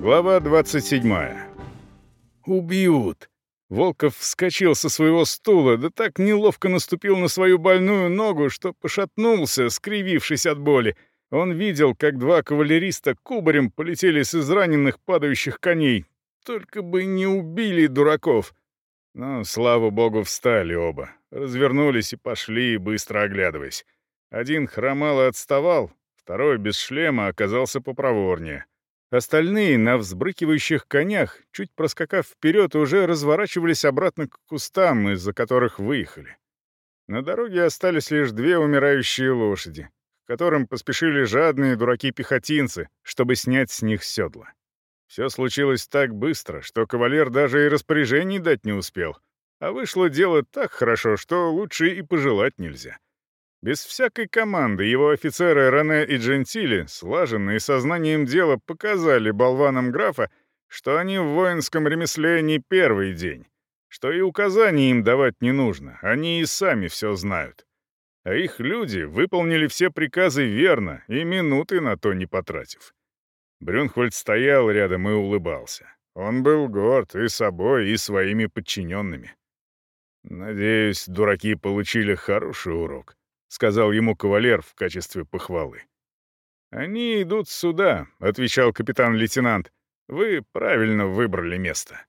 Глава 27. «Убьют!» Волков вскочил со своего стула, да так неловко наступил на свою больную ногу, что пошатнулся, скривившись от боли. Он видел, как два кавалериста кубарем полетели с израненных падающих коней. Только бы не убили дураков. Но, слава богу, встали оба. Развернулись и пошли, быстро оглядываясь. Один хромал и отставал, второй без шлема оказался попроворнее. Остальные на взбрыкивающих конях, чуть проскакав вперед, уже разворачивались обратно к кустам, из-за которых выехали. На дороге остались лишь две умирающие лошади, к которым поспешили жадные дураки-пехотинцы, чтобы снять с них седла. Все случилось так быстро, что кавалер даже и распоряжений дать не успел. А вышло дело так хорошо, что лучше и пожелать нельзя. Без всякой команды его офицеры Рене и Джентили, слаженные сознанием дела, показали болванам графа, что они в воинском ремесле не первый день, что и указаний им давать не нужно, они и сами все знают. А их люди выполнили все приказы верно и минуты на то не потратив. Брюнхвальд стоял рядом и улыбался. Он был горд и собой, и своими подчиненными. Надеюсь, дураки получили хороший урок. — сказал ему кавалер в качестве похвалы. «Они идут сюда», — отвечал капитан-лейтенант. «Вы правильно выбрали место».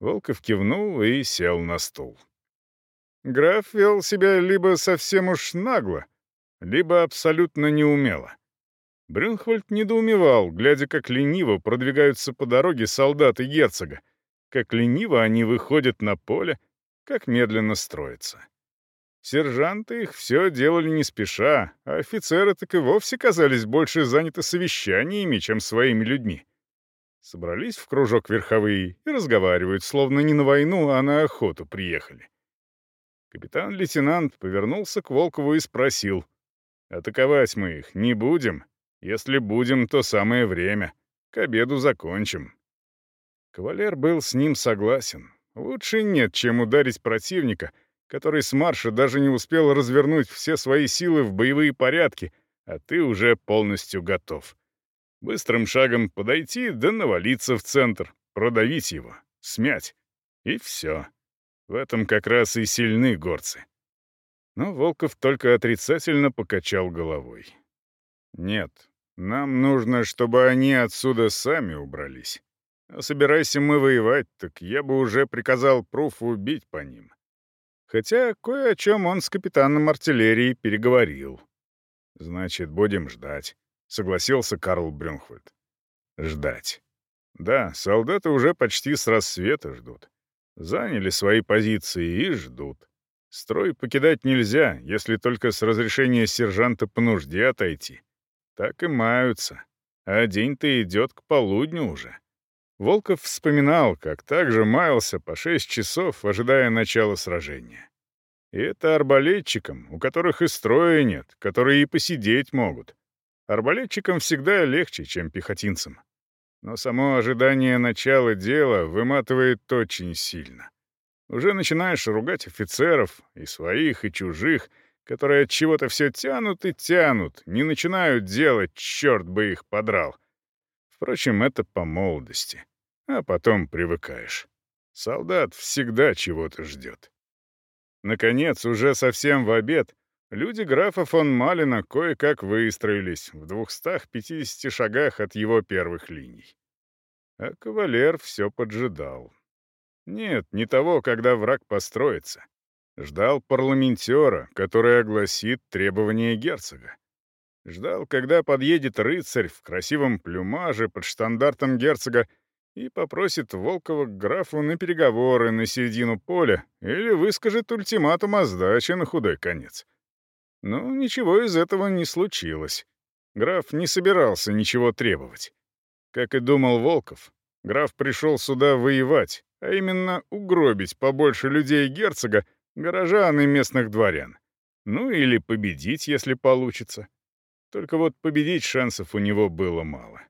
Волков кивнул и сел на стул. Граф вел себя либо совсем уж нагло, либо абсолютно неумело. Брюнхвальд недоумевал, глядя, как лениво продвигаются по дороге солдаты герцога, как лениво они выходят на поле, как медленно строятся. Сержанты их все делали не спеша, а офицеры так и вовсе казались больше заняты совещаниями, чем своими людьми. Собрались в кружок верховые и разговаривают, словно не на войну, а на охоту приехали. Капитан-лейтенант повернулся к Волкову и спросил. «Атаковать мы их не будем? Если будем, то самое время. К обеду закончим». Кавалер был с ним согласен. Лучше нет, чем ударить противника — который с марша даже не успел развернуть все свои силы в боевые порядки, а ты уже полностью готов. Быстрым шагом подойти да навалиться в центр, продавить его, смять. И все. В этом как раз и сильны горцы. Но Волков только отрицательно покачал головой. «Нет, нам нужно, чтобы они отсюда сами убрались. А собирайся мы воевать, так я бы уже приказал Пруфу убить по ним. Хотя кое о чем он с капитаном артиллерии переговорил. «Значит, будем ждать», — согласился Карл Брюнхвальд. «Ждать. Да, солдаты уже почти с рассвета ждут. Заняли свои позиции и ждут. Строй покидать нельзя, если только с разрешения сержанта по нужде отойти. Так и маются. А день-то идет к полудню уже. Волков вспоминал, как также маялся по шесть часов, ожидая начала сражения. И это арбалетчикам, у которых и строя нет, которые и посидеть могут. Арбалетчикам всегда легче, чем пехотинцам. Но само ожидание начала дела выматывает очень сильно. Уже начинаешь ругать офицеров, и своих, и чужих, которые от чего-то все тянут и тянут, не начинают делать, черт бы их подрал. Впрочем, это по молодости а потом привыкаешь. Солдат всегда чего-то ждет. Наконец, уже совсем в обед, люди графа фон Малина кое-как выстроились в 250 шагах от его первых линий. А кавалер все поджидал. Нет, не того, когда враг построится. Ждал парламентера, который огласит требования герцога. Ждал, когда подъедет рыцарь в красивом плюмаже под штандартом герцога и попросит Волкова к графу на переговоры на середину поля или выскажет ультиматум о сдаче на худой конец. Но ничего из этого не случилось. Граф не собирался ничего требовать. Как и думал Волков, граф пришел сюда воевать, а именно угробить побольше людей герцога, горожан и местных дворян. Ну или победить, если получится. Только вот победить шансов у него было мало.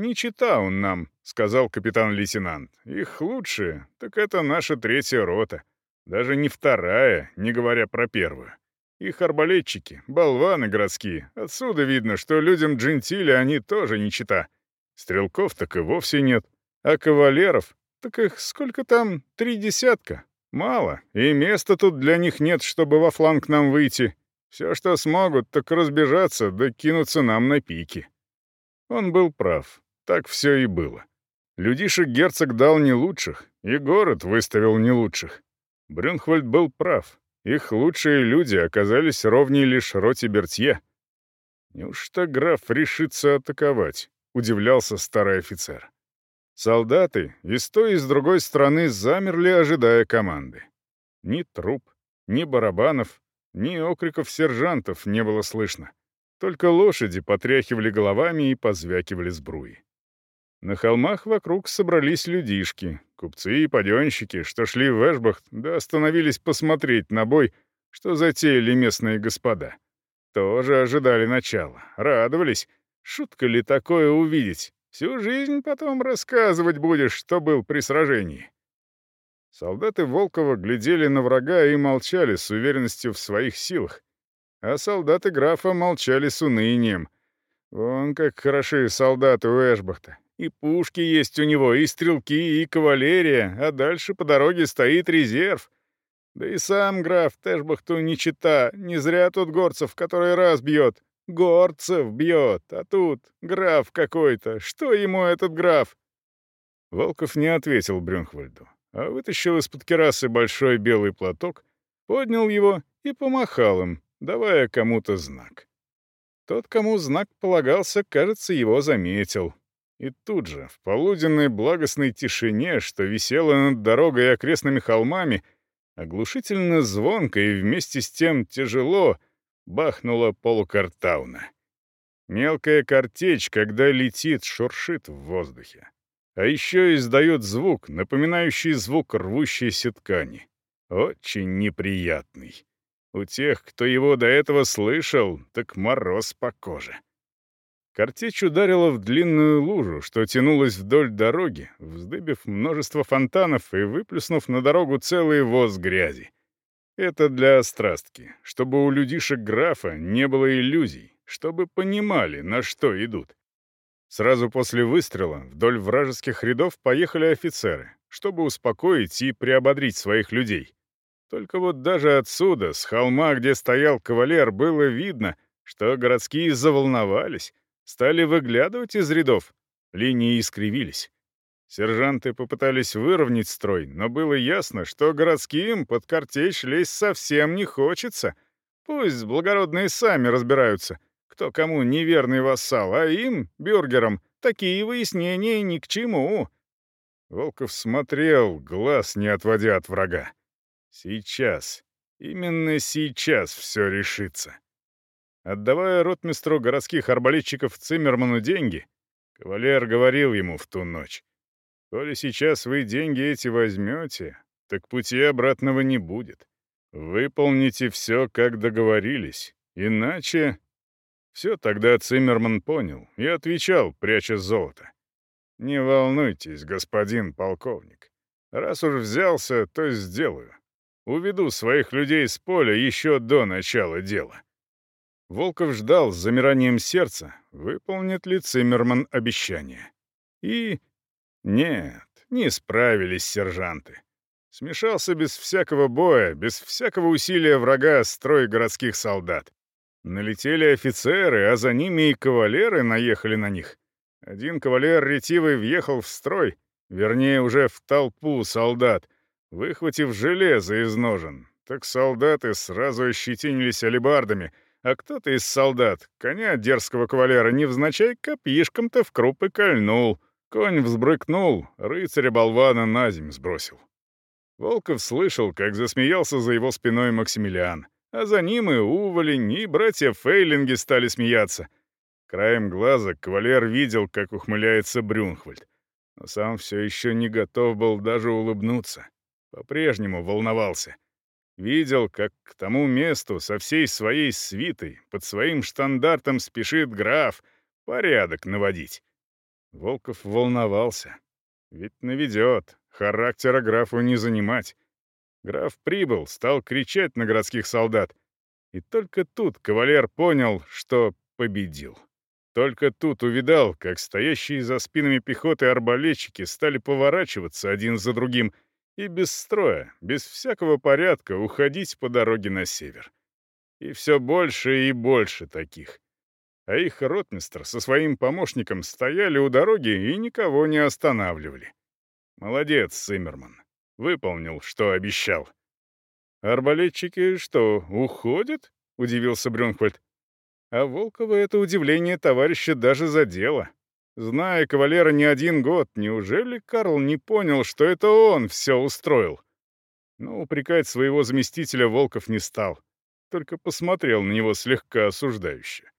«Не чита он нам», — сказал капитан-лейтенант. «Их лучшие, так это наша третья рота. Даже не вторая, не говоря про первую. Их арбалетчики, болваны городские. Отсюда видно, что людям джентили они тоже не чита. Стрелков так и вовсе нет. А кавалеров? Так их сколько там? Три десятка. Мало. И места тут для них нет, чтобы во фланг нам выйти. Все, что смогут, так разбежаться, да кинуться нам на пики. Он был прав. Так все и было. Людишек герцог дал не лучших, и город выставил не лучших. Брюнхвальд был прав. Их лучшие люди оказались ровней лишь роте Бертье. «Неужто граф решится атаковать?» — удивлялся старый офицер. Солдаты и с той, и с другой стороны замерли, ожидая команды. Ни труп, ни барабанов, ни окриков сержантов не было слышно. Только лошади потряхивали головами и позвякивали сбруи. На холмах вокруг собрались людишки, купцы и паденщики, что шли в Эшбахт, да остановились посмотреть на бой, что затеяли местные господа. Тоже ожидали начала, радовались. Шутка ли такое увидеть? Всю жизнь потом рассказывать будешь, что был при сражении. Солдаты Волкова глядели на врага и молчали с уверенностью в своих силах, а солдаты графа молчали с унынием. Вон как хороши солдаты у Эшбахта. И пушки есть у него, и стрелки, и кавалерия, а дальше по дороге стоит резерв. Да и сам граф Тэшбахту не чита, не зря тут горцев, который раз бьет. Горцев бьет, а тут граф какой-то. Что ему этот граф? Волков не ответил Брюнхвальду, а вытащил из-под керасы большой белый платок, поднял его и помахал им, давая кому-то знак. Тот, кому знак полагался, кажется, его заметил, и тут же, в полуденной благостной тишине, что висела над дорогой и окрестными холмами, оглушительно звонко и вместе с тем тяжело бахнула полукартауна. Мелкая картечь, когда летит, шуршит в воздухе. А еще издает звук, напоминающий звук рвущейся ткани. Очень неприятный. У тех, кто его до этого слышал, так мороз по коже. Картечь ударила в длинную лужу, что тянулась вдоль дороги, вздыбив множество фонтанов и выплюснув на дорогу целый воз грязи. Это для острастки, чтобы у людишек графа не было иллюзий, чтобы понимали, на что идут. Сразу после выстрела вдоль вражеских рядов поехали офицеры, чтобы успокоить и приободрить своих людей. Только вот даже отсюда, с холма, где стоял кавалер, было видно, что городские заволновались, стали выглядывать из рядов. Линии искривились. Сержанты попытались выровнять строй, но было ясно, что городским под картечь лезть совсем не хочется. Пусть благородные сами разбираются, кто кому неверный вассал, а им, бюргерам, такие выяснения ни к чему. Волков смотрел, глаз не отводя от врага. Сейчас, именно сейчас все решится. Отдавая ротмистру городских арбалетчиков Циммерману деньги, кавалер говорил ему в ту ночь, «Коли сейчас вы деньги эти возьмете, так пути обратного не будет. Выполните все, как договорились, иначе...» Все тогда Циммерман понял и отвечал, пряча золото. «Не волнуйтесь, господин полковник. Раз уж взялся, то сделаю. Уведу своих людей с поля еще до начала дела». Волков ждал с замиранием сердца, выполнит ли Циммерман обещание. И... Нет, не справились сержанты. Смешался без всякого боя, без всякого усилия врага строй городских солдат. Налетели офицеры, а за ними и кавалеры наехали на них. Один кавалер ретивый въехал в строй, вернее, уже в толпу солдат, выхватив железо из ножен. Так солдаты сразу ощетинились алебардами — а кто-то из солдат коня дерзкого кавалера невзначай копьишком-то в крупы кольнул. Конь взбрыкнул, рыцаря-болвана на земь сбросил. Волков слышал, как засмеялся за его спиной Максимилиан, а за ним и Уволень, и братья Фейлинги стали смеяться. Краем глаза кавалер видел, как ухмыляется Брюнхвальд, но сам все еще не готов был даже улыбнуться. По-прежнему волновался — Видел, как к тому месту со всей своей свитой под своим штандартом спешит граф порядок наводить. Волков волновался. Ведь наведет, характера графу не занимать. Граф прибыл, стал кричать на городских солдат. И только тут кавалер понял, что победил. Только тут увидал, как стоящие за спинами пехоты арбалетчики стали поворачиваться один за другим и без строя, без всякого порядка уходить по дороге на север. И все больше и больше таких. А их ротмистр со своим помощником стояли у дороги и никого не останавливали. Молодец, Симмерман. Выполнил, что обещал. «Арбалетчики что, уходят?» — удивился Брюнхвальд. А Волкова это удивление товарища даже задело. Зная кавалера не один год, неужели Карл не понял, что это он все устроил? Но упрекать своего заместителя Волков не стал, только посмотрел на него слегка осуждающе.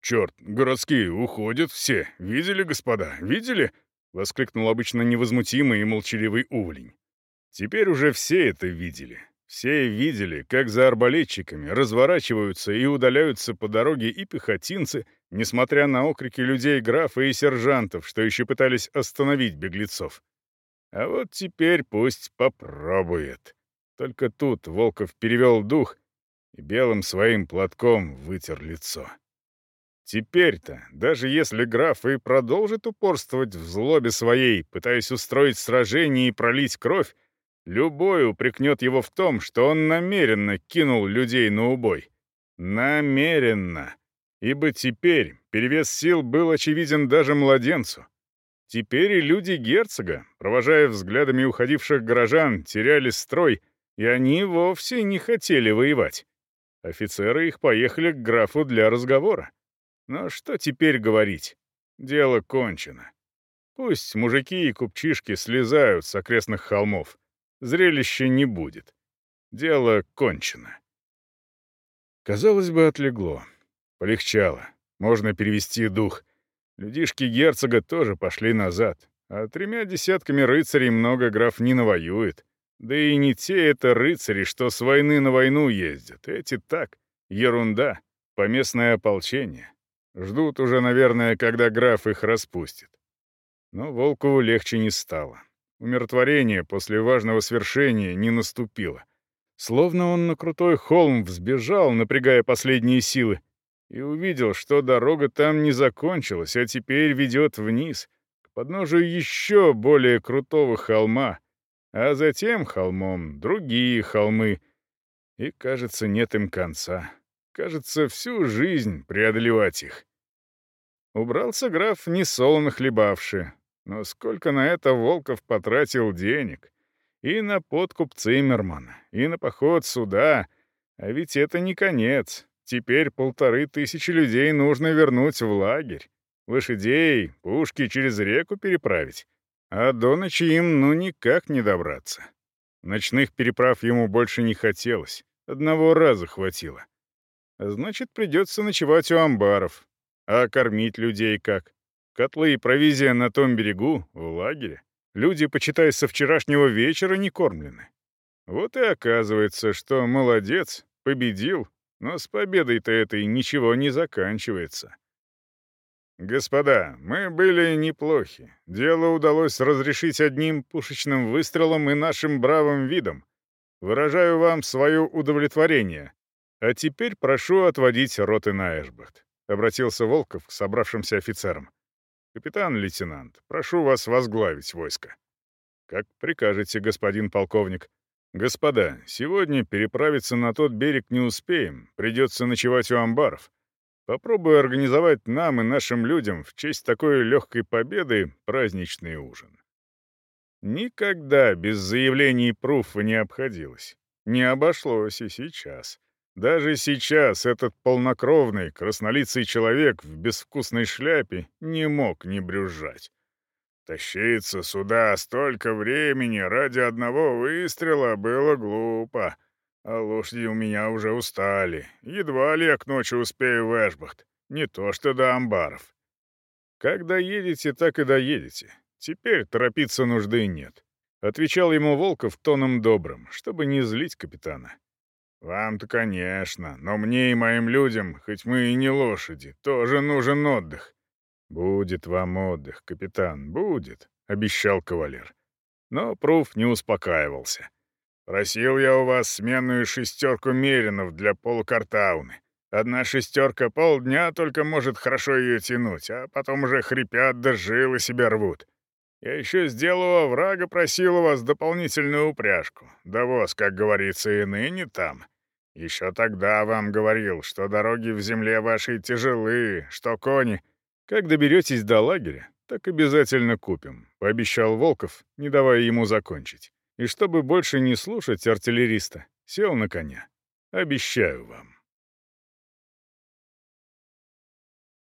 «Черт, городские уходят все. Видели, господа, видели?» — воскликнул обычно невозмутимый и молчаливый уволень. Теперь уже все это видели. Все видели, как за арбалетчиками разворачиваются и удаляются по дороге и пехотинцы, несмотря на окрики людей графа и сержантов, что еще пытались остановить беглецов. А вот теперь пусть попробует. Только тут Волков перевел дух и белым своим платком вытер лицо. Теперь-то, даже если граф и продолжит упорствовать в злобе своей, пытаясь устроить сражение и пролить кровь, Любой упрекнет его в том, что он намеренно кинул людей на убой. Намеренно. Ибо теперь перевес сил был очевиден даже младенцу. Теперь и люди герцога, провожая взглядами уходивших горожан, теряли строй, и они вовсе не хотели воевать. Офицеры их поехали к графу для разговора. Но что теперь говорить? Дело кончено. Пусть мужики и купчишки слезают с окрестных холмов. Зрелища не будет. Дело кончено. Казалось бы, отлегло. Полегчало. Можно перевести дух. Людишки герцога тоже пошли назад. А тремя десятками рыцарей много граф не навоюет. Да и не те это рыцари, что с войны на войну ездят. Эти так, ерунда, поместное ополчение. Ждут уже, наверное, когда граф их распустит. Но Волкову легче не стало. Умиротворение после важного свершения не наступило. Словно он на крутой холм взбежал, напрягая последние силы, и увидел, что дорога там не закончилась, а теперь ведет вниз, к подножию еще более крутого холма, а затем холмом другие холмы. И, кажется, нет им конца. Кажется, всю жизнь преодолевать их. Убрался граф, не солоно хлебавший, но сколько на это Волков потратил денег? И на подкуп Циммермана, и на поход сюда. А ведь это не конец. Теперь полторы тысячи людей нужно вернуть в лагерь. Лошадей, пушки через реку переправить. А до ночи им ну никак не добраться. Ночных переправ ему больше не хотелось. Одного раза хватило. Значит, придется ночевать у амбаров. А кормить людей как? Котлы и провизия на том берегу, в лагере. Люди, почитай, со вчерашнего вечера не кормлены. Вот и оказывается, что молодец, победил, но с победой-то этой ничего не заканчивается. «Господа, мы были неплохи. Дело удалось разрешить одним пушечным выстрелом и нашим бравым видом. Выражаю вам свое удовлетворение. А теперь прошу отводить роты на Эшбахт», — обратился Волков к собравшимся офицерам. «Капитан-лейтенант, прошу вас возглавить войско». «Как прикажете, господин полковник». «Господа, сегодня переправиться на тот берег не успеем, придется ночевать у амбаров. Попробую организовать нам и нашим людям в честь такой легкой победы праздничный ужин». Никогда без заявлений пруфа не обходилось. Не обошлось и сейчас. Даже сейчас этот полнокровный, краснолицый человек в безвкусной шляпе не мог не брюзжать. Тащиться сюда столько времени ради одного выстрела было глупо, а лошади у меня уже устали. Едва ли я к ночи успею в Эшбахт, не то что до амбаров. Как доедете, так и доедете. Теперь торопиться нужды нет. Отвечал ему Волков тоном добрым, чтобы не злить капитана. «Вам-то, конечно, но мне и моим людям, хоть мы и не лошади, тоже нужен отдых». «Будет вам отдых, капитан, будет», — обещал кавалер. Но Пруф не успокаивался. «Просил я у вас сменную шестерку меринов для полукартауны. Одна шестерка полдня только может хорошо ее тянуть, а потом уже хрипят да жилы себе рвут. Я еще сделал врага просил у вас дополнительную упряжку. Да воз, как говорится, и ныне там. Еще тогда вам говорил, что дороги в земле вашей тяжелы, что кони... Как доберетесь до лагеря, так обязательно купим», — пообещал Волков, не давая ему закончить. И чтобы больше не слушать артиллериста, сел на коня. «Обещаю вам».